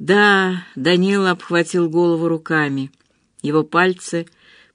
Да, Данила обхватил голову руками. Его пальцы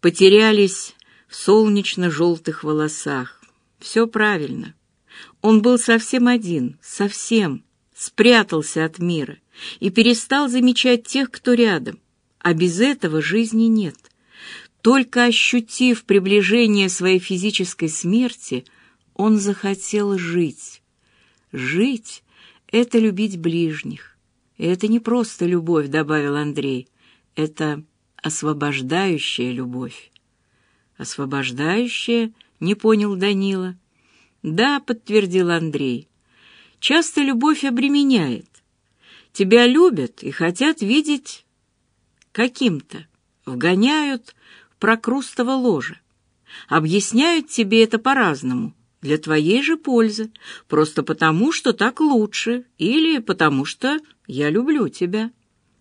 потерялись в солнечно-желтых волосах. Все правильно. Он был совсем один, совсем, спрятался от мира и перестал замечать тех, кто рядом. А без этого жизни нет. Только ощутив приближение своей физической смерти, он захотел жить. Жить — это любить ближних. И это не просто любовь, добавил Андрей. Это освобождающая любовь. Освобождающая, не понял Данила. Да, подтвердил Андрей. Часто любовь обременяет. Тебя любят и хотят видеть каким-то, вгоняют в прокрустово ложе. Объясняют тебе это по-разному, для твоей же пользы, просто потому, что так лучше, или потому что я люблю тебя.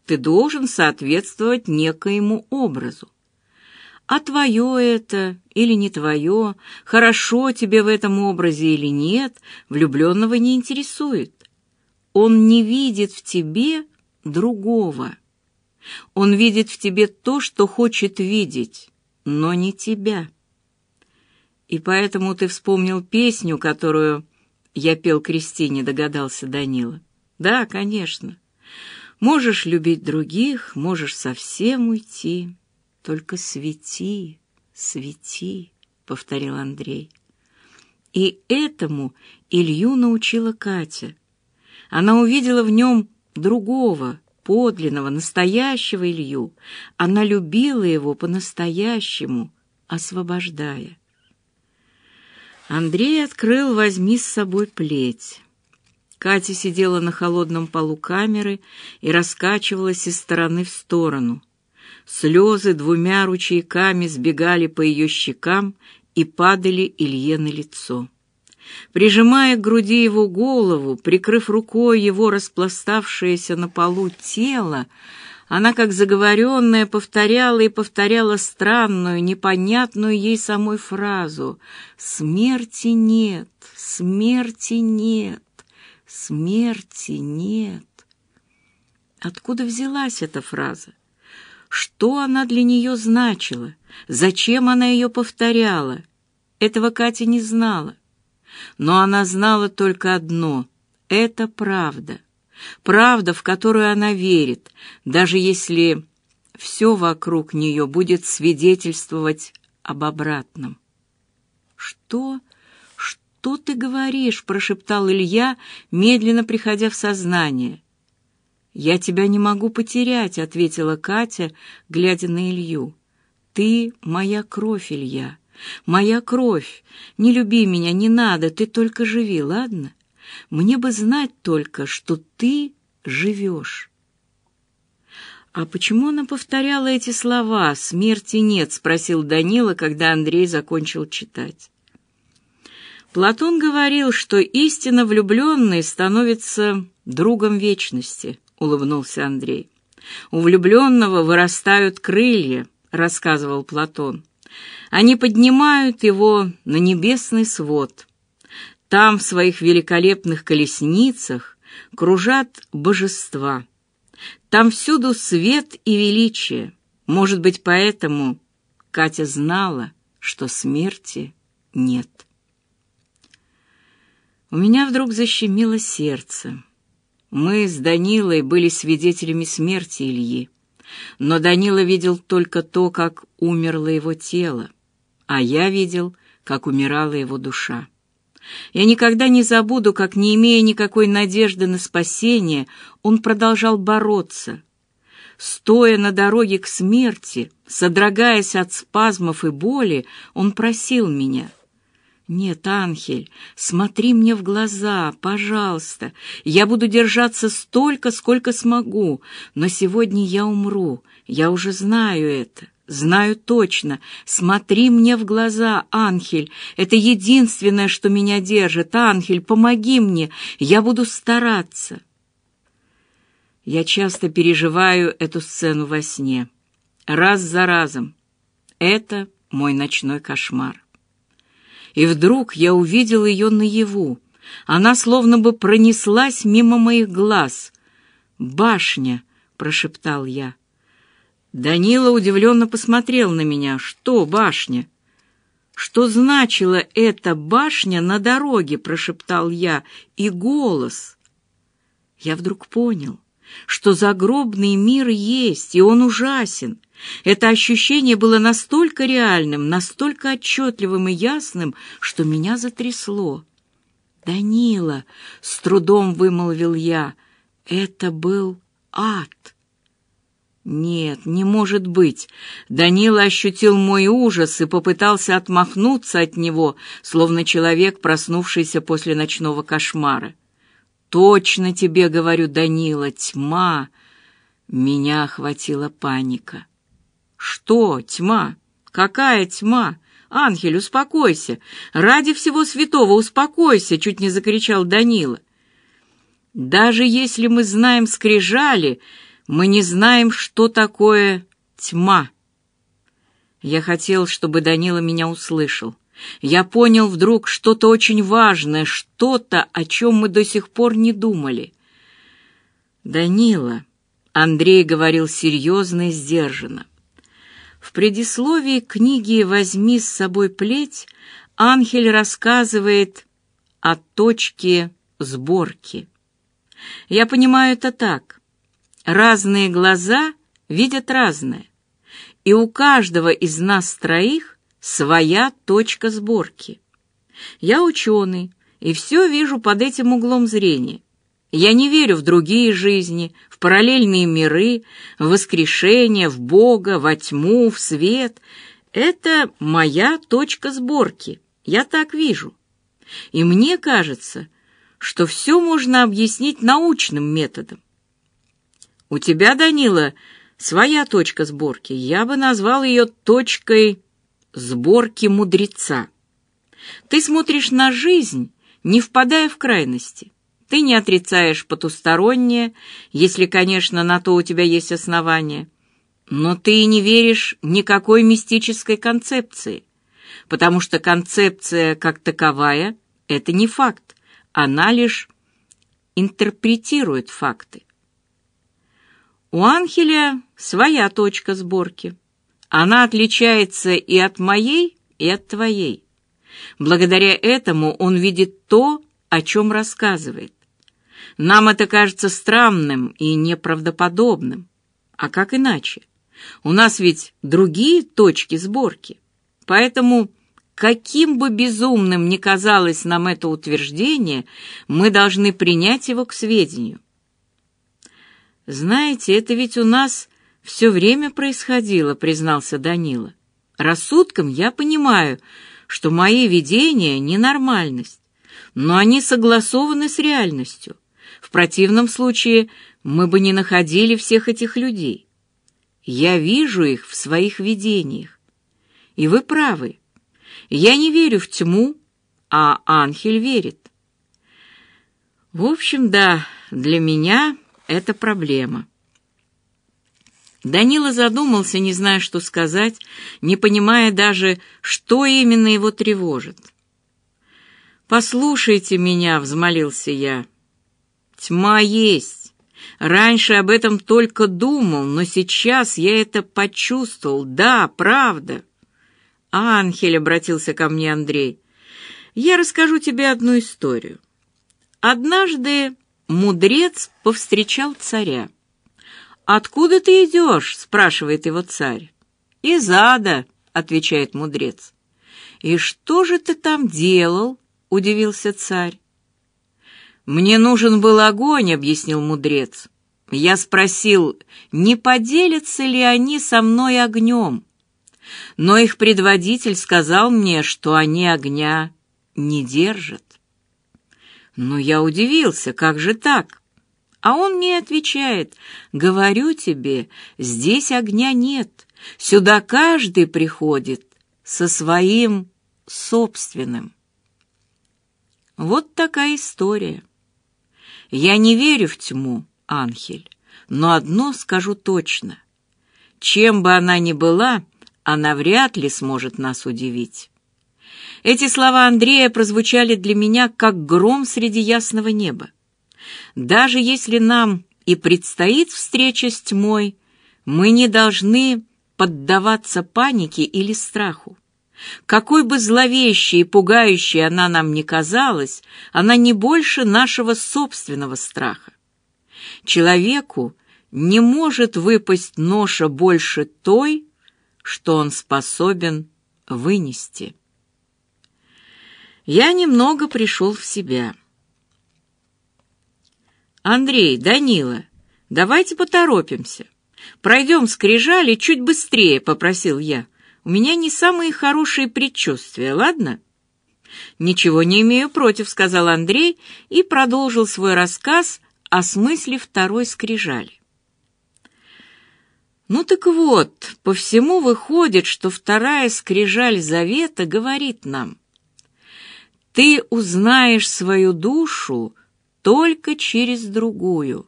Ты должен соответствовать некоему образу. А твое это или не твое, хорошо тебе в этом образе или нет, влюбленного не интересует. Он не видит в тебе другого. Он видит в тебе то, что хочет видеть, но не тебя. И поэтому ты вспомнил песню, которую я пел Кристине, догадался Данила. Да, конечно. Можешь любить других, можешь совсем уйти. Только свети, свети, повторил Андрей. И этому Илью научила Катя. Она увидела в нем другого, подлинного, настоящего Илью. Она любила его по-настоящему, освобождая. Андрей открыл «Возьми с собой плеть». Катя сидела на холодном полу камеры и раскачивалась из стороны в сторону. Слезы двумя ручейками сбегали по ее щекам и падали Илье на лицо. Прижимая к груди его голову, прикрыв рукой его распластавшееся на полу тело, она, как заговоренная, повторяла и повторяла странную, непонятную ей самой фразу «Смерти нет, смерти нет, смерти нет». Откуда взялась эта фраза? Что она для нее значила? Зачем она ее повторяла? Этого Катя не знала. Но она знала только одно — это правда. Правда, в которую она верит, даже если все вокруг нее будет свидетельствовать об обратном. «Что? Что ты говоришь?» — прошептал Илья, медленно приходя в сознание. «Я тебя не могу потерять», — ответила Катя, глядя на Илью. «Ты моя кровь, Илья. Моя кровь. Не люби меня, не надо, ты только живи, ладно? Мне бы знать только, что ты живешь. «А почему она повторяла эти слова? Смерти нет?» — спросил Данила, когда Андрей закончил читать. Платон говорил, что истинно влюбленный становится другом вечности, — улыбнулся Андрей. У влюбленного вырастают крылья, — рассказывал Платон. Они поднимают его на небесный свод. Там в своих великолепных колесницах кружат божества. Там всюду свет и величие. Может быть, поэтому Катя знала, что смерти нет. У меня вдруг защемило сердце. Мы с Данилой были свидетелями смерти Ильи. Но Данила видел только то, как умерло его тело, а я видел, как умирала его душа. Я никогда не забуду, как, не имея никакой надежды на спасение, он продолжал бороться. Стоя на дороге к смерти, содрогаясь от спазмов и боли, он просил меня — «Нет, Анхель, смотри мне в глаза, пожалуйста. Я буду держаться столько, сколько смогу, но сегодня я умру. Я уже знаю это, знаю точно. Смотри мне в глаза, Анхель. Это единственное, что меня держит. Анхель, помоги мне, я буду стараться». Я часто переживаю эту сцену во сне, раз за разом. Это мой ночной кошмар и вдруг я увидел ее наяву. Она словно бы пронеслась мимо моих глаз. Башня, прошептал я. Данила удивленно посмотрел на меня. «Что башня?» «Что значила эта башня на дороге?» — прошептал я. «И голос». Я вдруг понял, что загробный мир есть, и он ужасен. Это ощущение было настолько реальным, настолько отчетливым и ясным, что меня затрясло. «Данила!» — с трудом вымолвил я. «Это был ад!» Нет, не может быть. Данила ощутил мой ужас и попытался отмахнуться от него, словно человек, проснувшийся после ночного кошмара. Точно тебе говорю, Данила, тьма. Меня охватила паника. Что, тьма? Какая тьма? Ангель, успокойся. Ради всего святого успокойся, чуть не закричал Данила. Даже если мы знаем скрижали, мы не знаем, что такое тьма. Я хотел, чтобы Данила меня услышал. Я понял вдруг что-то очень важное, что-то, о чем мы до сих пор не думали. «Данила», — Андрей говорил серьезно и сдержанно, в предисловии книги «Возьми с собой плеть» Анхель рассказывает о точке сборки. Я понимаю это так. Разные глаза видят разное, и у каждого из нас троих своя точка сборки. Я ученый, и все вижу под этим углом зрения. Я не верю в другие жизни, в параллельные миры, в воскрешение, в Бога, во тьму, в свет. Это моя точка сборки. Я так вижу. И мне кажется, что все можно объяснить научным методом. У тебя, Данила, своя точка сборки. Я бы назвал ее точкой сборки мудреца. Ты смотришь на жизнь, не впадая в крайности. Ты не отрицаешь потустороннее, если, конечно, на то у тебя есть основания. Но ты не веришь никакой мистической концепции, потому что концепция как таковая — это не факт, она лишь интерпретирует факты. У Анхеля своя точка сборки. Она отличается и от моей, и от твоей. Благодаря этому он видит то, о чем рассказывает. Нам это кажется странным и неправдоподобным. А как иначе? У нас ведь другие точки сборки. Поэтому, каким бы безумным ни казалось нам это утверждение, мы должны принять его к сведению. «Знаете, это ведь у нас все время происходило», — признался Данила. «Рассудком я понимаю, что мои видения — ненормальность, но они согласованы с реальностью. В противном случае мы бы не находили всех этих людей. Я вижу их в своих видениях. И вы правы. Я не верю в тьму, а Анхель верит. В общем, да, для меня это проблема. Данила задумался, не зная, что сказать, не понимая даже, что именно его тревожит. «Послушайте меня», — взмолился я. «Тьма есть. Раньше об этом только думал, но сейчас я это почувствовал. Да, правда». «Анхель», — обратился ко мне Андрей, — «я расскажу тебе одну историю. Однажды мудрец повстречал царя. «Откуда ты идешь?» — спрашивает его царь. «Из ада», — отвечает мудрец. «И что же ты там делал?» — удивился царь. «Мне нужен был огонь», — объяснил мудрец. Я спросил, не поделятся ли они со мной огнем. Но их предводитель сказал мне, что они огня не держат. Но я удивился, как же так? А он мне отвечает, говорю тебе, здесь огня нет, сюда каждый приходит со своим собственным. Вот такая история. Я не верю в тьму, Анхель, но одно скажу точно. Чем бы она ни была, она вряд ли сможет нас удивить. Эти слова Андрея прозвучали для меня как гром среди ясного неба. Даже если нам и предстоит встреча с тьмой, мы не должны поддаваться панике или страху. Какой бы зловещей и пугающей она нам ни казалась, она не больше нашего собственного страха. Человеку не может выпасть ноша больше той, что он способен вынести. Я немного пришел в себя. «Андрей, Данила, давайте поторопимся. Пройдем скрижали чуть быстрее», — попросил я. «У меня не самые хорошие предчувствия, ладно?» «Ничего не имею против», — сказал Андрей и продолжил свой рассказ о смысле второй скрижали. Ну так вот, по всему выходит, что вторая скрижаль завета говорит нам, «Ты узнаешь свою душу только через другую».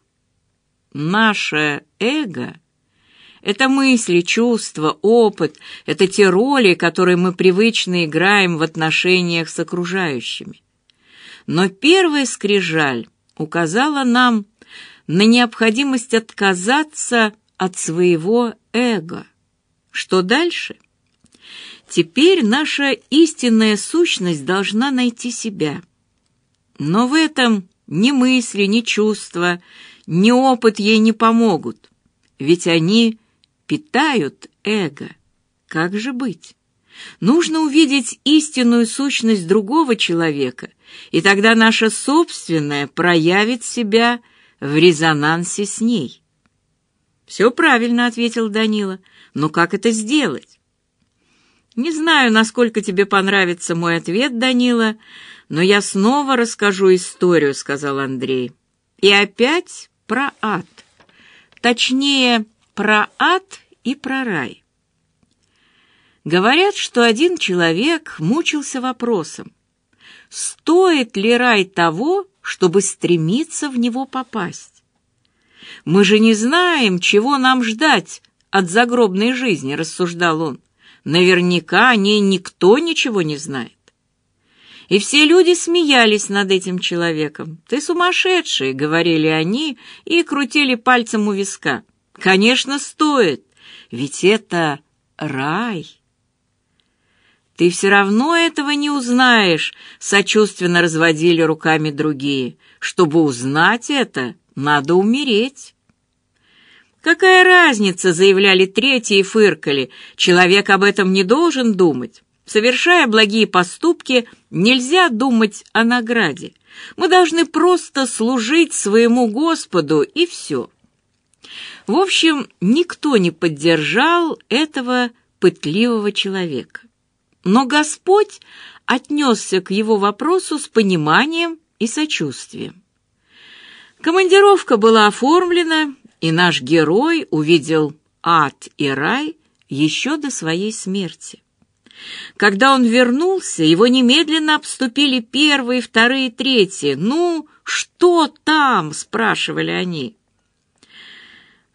Наше эго — это мысли, чувства, опыт, это те роли, которые мы привычно играем в отношениях с окружающими. Но первая скрижаль указала нам на необходимость отказаться от своего эго. Что дальше? Теперь наша истинная сущность должна найти себя. Но в этом ни мысли, ни чувства, ни опыт ей не помогут, ведь они питают эго. Как же быть? Нужно увидеть истинную сущность другого человека, и тогда наша собственная проявит себя в резонансе с ней. «Все правильно», — ответил Данила. «Но как это сделать?» «Не знаю, насколько тебе понравится мой ответ, Данила, но я снова расскажу историю», — сказал Андрей. «И опять про ад. Точнее, про ад и про рай. Говорят, что один человек мучился вопросом, стоит ли рай того, чтобы стремиться в него попасть. Мы же не знаем, чего нам ждать от загробной жизни, рассуждал он. Наверняка о ней никто ничего не знает. И все люди смеялись над этим человеком. «Ты сумасшедший!» — говорили они и крутили пальцем у виска. «Конечно, стоит, ведь это рай!» «Ты все равно этого не узнаешь», — сочувственно разводили руками другие. «Чтобы узнать это, надо умереть». «Какая разница?» — заявляли третьи и фыркали. «Человек об этом не должен думать. Совершая благие поступки, нельзя думать о награде. Мы должны просто служить своему Господу, и все». В общем, никто не поддержал этого пытливого человека. Но Господь отнесся к его вопросу с пониманием и сочувствием. Командировка была оформлена, и наш герой увидел ад и рай еще до своей смерти. Когда он вернулся, его немедленно обступили первые, вторые, третьи. «Ну, что там?» — спрашивали они.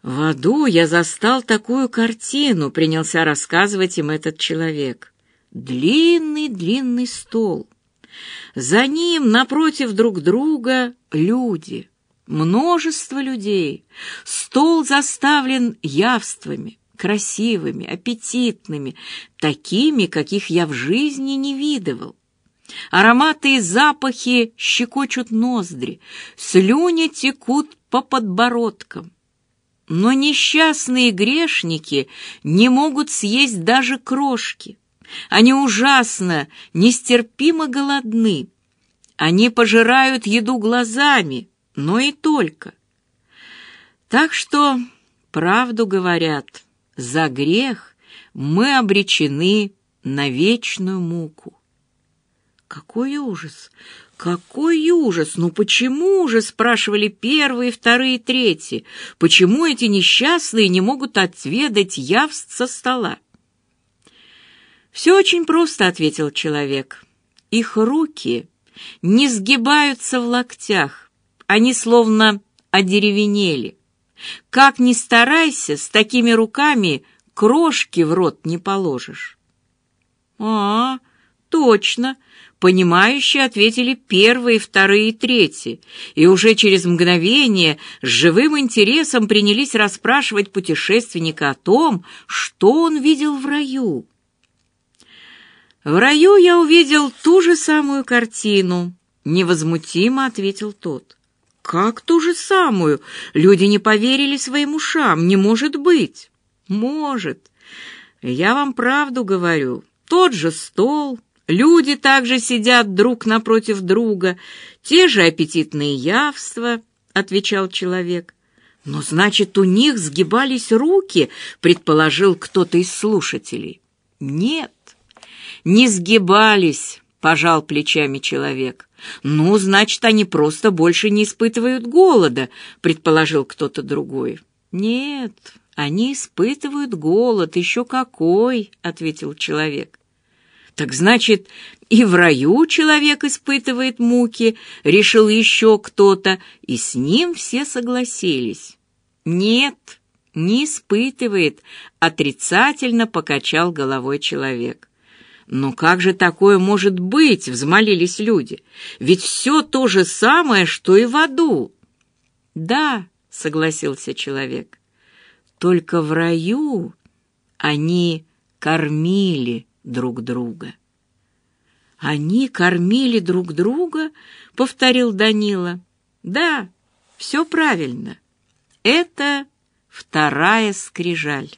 «В аду я застал такую картину», — принялся рассказывать им этот человек. «Длинный-длинный стол. За ним, напротив друг друга, люди множество людей. Стол заставлен явствами, красивыми, аппетитными, такими, каких я в жизни не видывал. Ароматы и запахи щекочут ноздри, слюни текут по подбородкам. Но несчастные грешники не могут съесть даже крошки. Они ужасно, нестерпимо голодны. Они пожирают еду глазами, но и только. Так что, правду говорят, за грех мы обречены на вечную муку. Какой ужас! Какой ужас! Ну почему же, спрашивали первые, вторые, третьи, почему эти несчастные не могут отведать явств со стола? «Все очень просто», — ответил человек. «Их руки не сгибаются в локтях, они словно одеревенели. Как ни старайся, с такими руками крошки в рот не положишь. А, точно, Понимающие ответили первые, вторые и третьи, и уже через мгновение с живым интересом принялись расспрашивать путешественника о том, что он видел в раю. «В раю я увидел ту же самую картину», — невозмутимо ответил тот. «Как ту же самую? Люди не поверили своим ушам. Не может быть!» «Может. Я вам правду говорю. Тот же стол, люди также сидят друг напротив друга, те же аппетитные явства», — отвечал человек. «Но значит, у них сгибались руки», — предположил кто-то из слушателей. «Нет, не сгибались», — пожал плечами человек. «Ну, значит, они просто больше не испытывают голода», — предположил кто-то другой. «Нет, они испытывают голод, еще какой», — ответил человек. «Так значит, и в раю человек испытывает муки», — решил еще кто-то, и с ним все согласились. «Нет, не испытывает», — отрицательно покачал головой человек. «Но как же такое может быть?» — взмолились люди. «Ведь все то же самое, что и в аду». «Да», — согласился человек, — «только в раю они кормили друг друга». «Они кормили друг друга?» — повторил Данила. «Да, все правильно. Это вторая скрижаль».